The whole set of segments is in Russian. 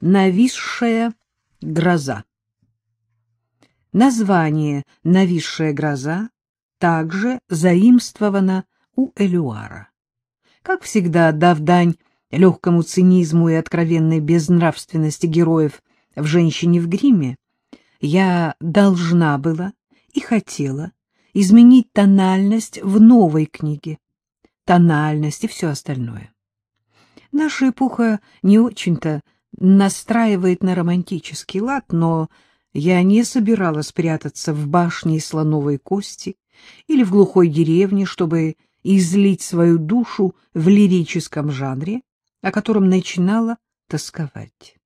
Нависшая гроза. Название «Нависшая гроза» также заимствовано у Элюара. Как всегда, дав дань легкому цинизму и откровенной безнравственности героев в «Женщине в гриме», я должна была и хотела изменить тональность в новой книге, тональность и все остальное. Наша эпоха не очень-то настраивает на романтический лад, но я не собиралась прятаться в башне слоновой кости или в глухой деревне, чтобы излить свою душу в лирическом жанре, о котором начинала тосковать.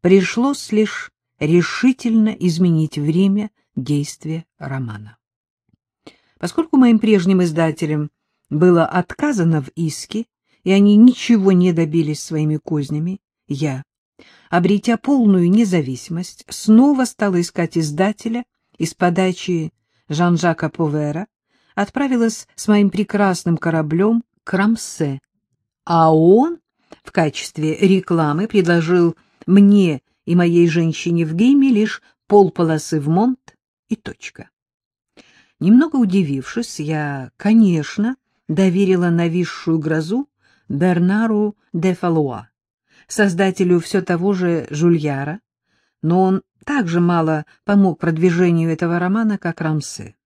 Пришлось лишь решительно изменить время действия романа. Поскольку моим прежним издателям было отказано в иске, и они ничего не добились своими кознями, я, обретя полную независимость, снова стала искать издателя из подачи Жан-Жака Повера, отправилась с моим прекрасным кораблем к Рамсе, а он в качестве рекламы предложил мне и моей женщине в гейме лишь полполосы в монт и точка. Немного удивившись, я, конечно, доверила нависшую грозу Бернару де Фалуа, создателю все того же Жульяра, но он также мало помог продвижению этого романа, как Рамсе.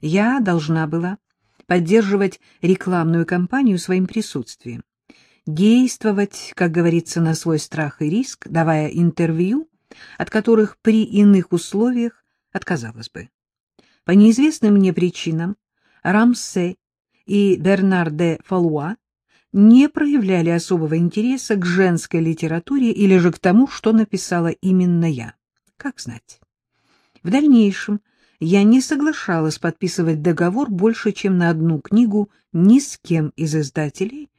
Я должна была поддерживать рекламную кампанию своим присутствием, действовать, как говорится, на свой страх и риск, давая интервью, от которых при иных условиях отказалась бы. По неизвестным мне причинам Рамсе и Бернар де Фалуа не проявляли особого интереса к женской литературе или же к тому, что написала именно я. Как знать. В дальнейшем я не соглашалась подписывать договор больше, чем на одну книгу ни с кем из издателей,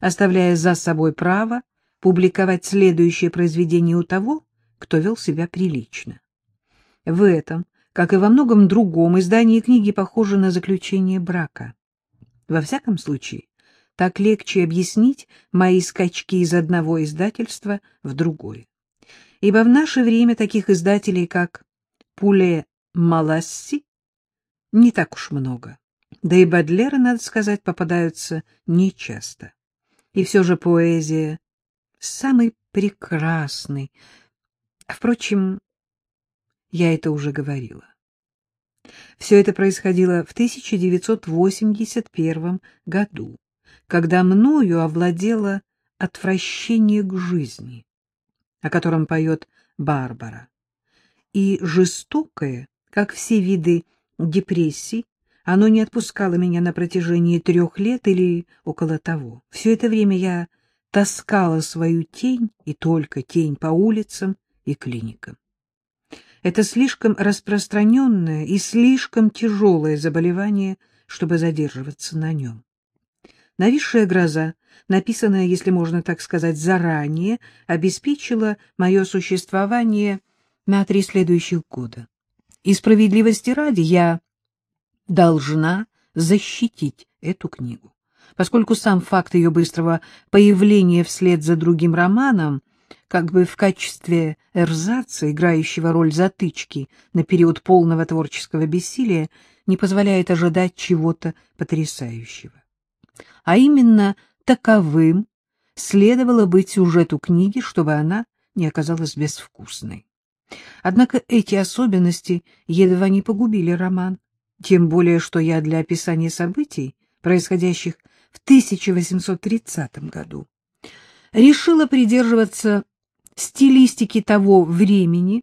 оставляя за собой право публиковать следующее произведение у того, кто вел себя прилично. В этом, как и во многом другом, издание книги похоже на заключение брака. Во всяком случае, так легче объяснить мои скачки из одного издательства в другое. Ибо в наше время таких издателей, как Пуле Маласси, не так уж много. Да и Бадлеры, надо сказать, попадаются нечасто. И все же поэзия самый прекрасный. Впрочем, я это уже говорила. Все это происходило в 1981 году когда мною овладело отвращение к жизни, о котором поет Барбара. И жестокое, как все виды депрессий, оно не отпускало меня на протяжении трех лет или около того. Все это время я таскала свою тень, и только тень по улицам и клиникам. Это слишком распространенное и слишком тяжелое заболевание, чтобы задерживаться на нем. Нависшая гроза, написанная, если можно так сказать, заранее, обеспечила мое существование на три следующих года. И справедливости ради я должна защитить эту книгу, поскольку сам факт ее быстрого появления вслед за другим романом, как бы в качестве эрзаца, играющего роль затычки на период полного творческого бессилия, не позволяет ожидать чего-то потрясающего а именно таковым следовало быть сюжету книги, чтобы она не оказалась безвкусной. Однако эти особенности едва не погубили роман, тем более что я для описания событий, происходящих в 1830 году, решила придерживаться стилистики того времени,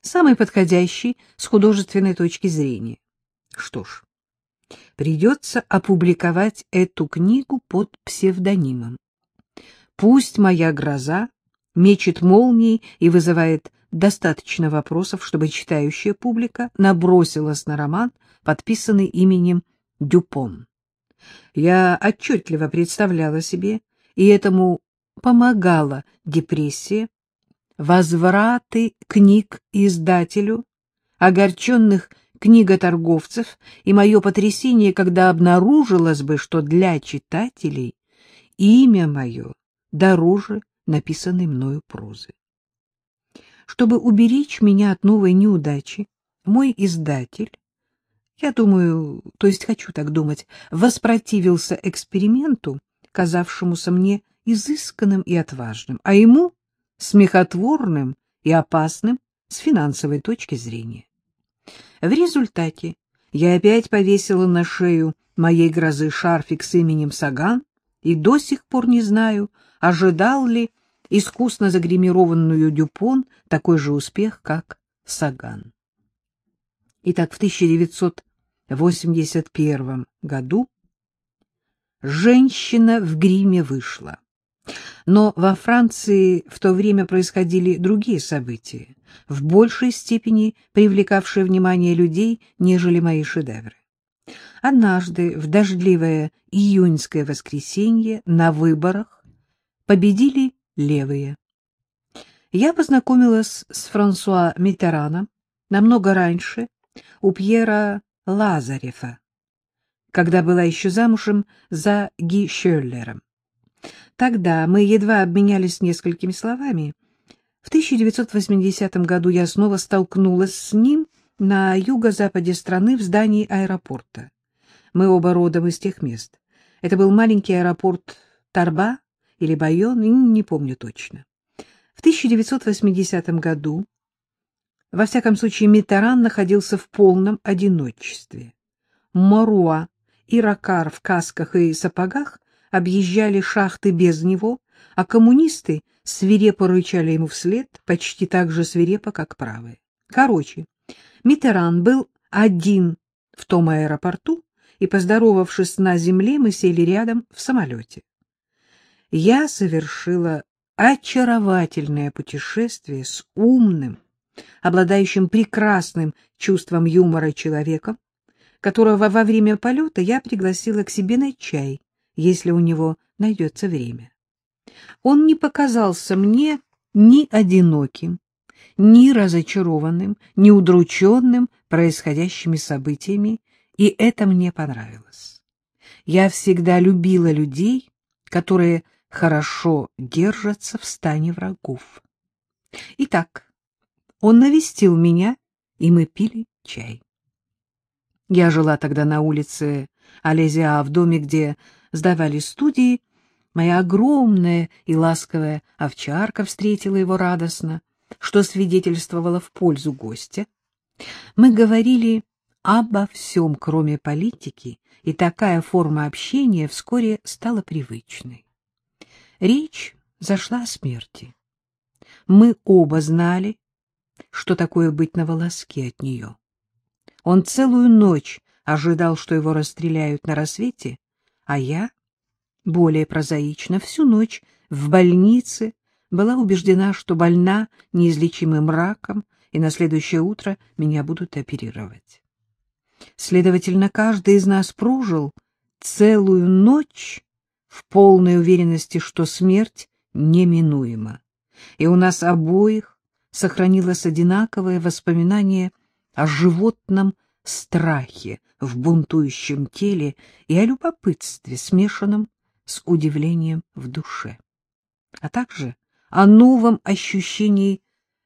самой подходящей с художественной точки зрения. Что ж, придется опубликовать эту книгу под псевдонимом. Пусть моя гроза мечет молнией и вызывает достаточно вопросов, чтобы читающая публика набросилась на роман, подписанный именем Дюпон. Я отчетливо представляла себе, и этому помогала депрессия, возвраты книг издателю, огорченных книготорговцев и мое потрясение, когда обнаружилось бы, что для читателей имя мое дороже написанной мною прозы. Чтобы уберечь меня от новой неудачи, мой издатель, я думаю, то есть хочу так думать, воспротивился эксперименту, казавшемуся мне изысканным и отважным, а ему смехотворным и опасным с финансовой точки зрения. В результате я опять повесила на шею моей грозы шарфик с именем Саган и до сих пор не знаю, ожидал ли искусно загримированную Дюпон такой же успех, как Саган. Итак, в 1981 году женщина в гриме вышла. Но во Франции в то время происходили другие события, в большей степени привлекавшие внимание людей, нежели мои шедевры. Однажды, в дождливое июньское воскресенье, на выборах победили левые. Я познакомилась с Франсуа Миттераном намного раньше у Пьера Лазарефа, когда была еще замужем за Ги Шеллером. Тогда мы едва обменялись несколькими словами. В 1980 году я снова столкнулась с ним на юго-западе страны в здании аэропорта. Мы оба родом из тех мест. Это был маленький аэропорт Тарба или Байон, не помню точно. В 1980 году, во всяком случае, Митаран находился в полном одиночестве. Моруа и Ракар в касках и сапогах объезжали шахты без него, а коммунисты свирепо рычали ему вслед, почти так же свирепо, как правые. Короче, Митеран был один в том аэропорту, и, поздоровавшись на земле, мы сели рядом в самолете. Я совершила очаровательное путешествие с умным, обладающим прекрасным чувством юмора человеком, которого во время полета я пригласила к себе на чай если у него найдется время. Он не показался мне ни одиноким, ни разочарованным, ни удрученным происходящими событиями, и это мне понравилось. Я всегда любила людей, которые хорошо держатся в стане врагов. Итак, он навестил меня, и мы пили чай. Я жила тогда на улице Алезиа, в доме, где сдавали студии, моя огромная и ласковая овчарка встретила его радостно, что свидетельствовало в пользу гостя. Мы говорили обо всем, кроме политики, и такая форма общения вскоре стала привычной. Речь зашла о смерти. Мы оба знали, что такое быть на волоске от нее. Он целую ночь ожидал, что его расстреляют на рассвете, а я, более прозаично, всю ночь в больнице была убеждена, что больна неизлечимым раком, и на следующее утро меня будут оперировать. Следовательно, каждый из нас прожил целую ночь в полной уверенности, что смерть неминуема, и у нас обоих сохранилось одинаковое воспоминание о животном страхе в бунтующем теле и о любопытстве, смешанном с удивлением в душе, а также о новом ощущении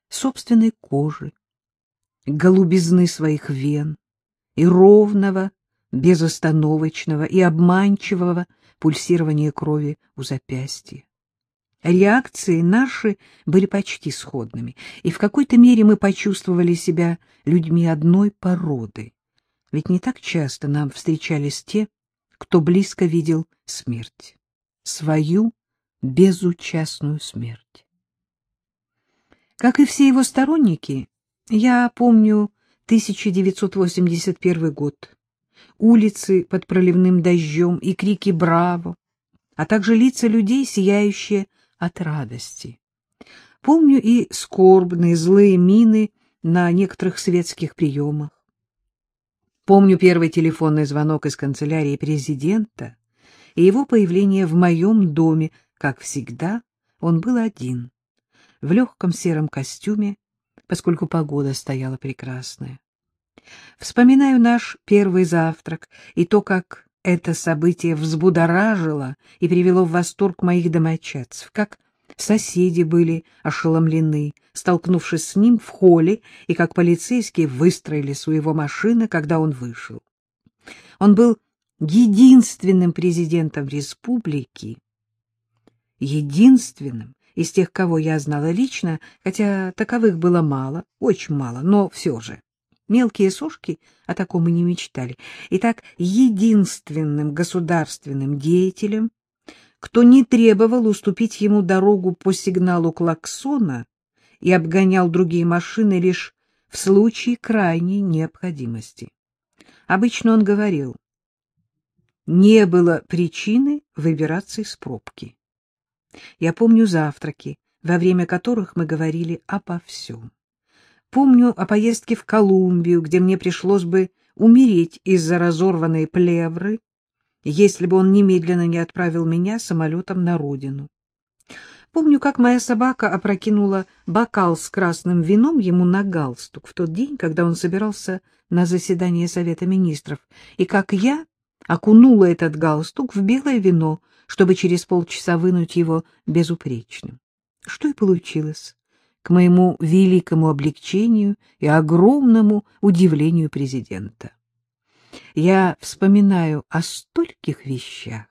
собственной кожи, голубизны своих вен и ровного, безостановочного и обманчивого пульсирования крови у запястья. Реакции наши были почти сходными, и в какой-то мере мы почувствовали себя людьми одной породы. Ведь не так часто нам встречались те, кто близко видел смерть, свою безучастную смерть. Как и все его сторонники, я помню 1981 год, улицы под проливным дождем и крики «Браво!», а также лица людей, сияющие от радости. Помню и скорбные злые мины на некоторых светских приемах. Помню первый телефонный звонок из канцелярии президента и его появление в моем доме, как всегда, он был один, в легком сером костюме, поскольку погода стояла прекрасная. Вспоминаю наш первый завтрак и то, как это событие взбудоражило и привело в восторг моих домочадцев, как Соседи были ошеломлены, столкнувшись с ним в холле, и как полицейские выстроили своего машины, когда он вышел. Он был единственным президентом республики, единственным из тех, кого я знала лично, хотя таковых было мало, очень мало, но все же. Мелкие сошки о таком и не мечтали. Итак, единственным государственным деятелем, кто не требовал уступить ему дорогу по сигналу клаксона и обгонял другие машины лишь в случае крайней необходимости. Обычно он говорил, не было причины выбираться из пробки. Я помню завтраки, во время которых мы говорили обо всем. Помню о поездке в Колумбию, где мне пришлось бы умереть из-за разорванной плевры, если бы он немедленно не отправил меня самолетом на родину. Помню, как моя собака опрокинула бокал с красным вином ему на галстук в тот день, когда он собирался на заседание Совета Министров, и как я окунула этот галстук в белое вино, чтобы через полчаса вынуть его безупречным. Что и получилось, к моему великому облегчению и огромному удивлению президента. Я вспоминаю о стольких вещах,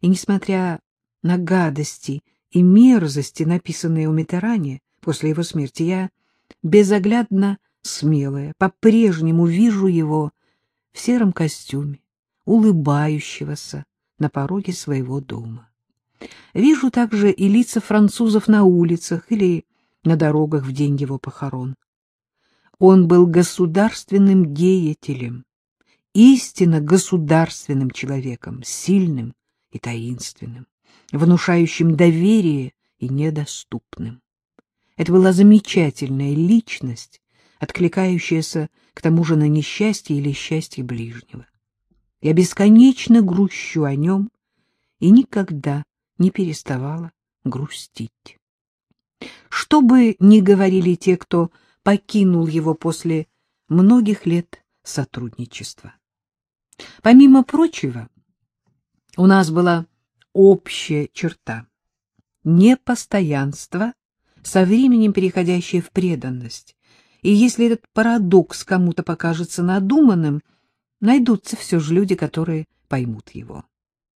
и, несмотря на гадости и мерзости, написанные у Митеране после его смерти, я безоглядно смелая, по-прежнему вижу его в сером костюме, улыбающегося на пороге своего дома. Вижу также и лица французов на улицах или на дорогах в день его похорон. Он был государственным деятелем, истинно государственным человеком, сильным и таинственным, внушающим доверие и недоступным. Это была замечательная личность, откликающаяся к тому же на несчастье или счастье ближнего. Я бесконечно грущу о нем и никогда не переставала грустить. Что бы ни говорили те, кто покинул его после многих лет сотрудничества. Помимо прочего, у нас была общая черта — непостоянство, со временем переходящее в преданность. И если этот парадокс кому-то покажется надуманным, найдутся все же люди, которые поймут его.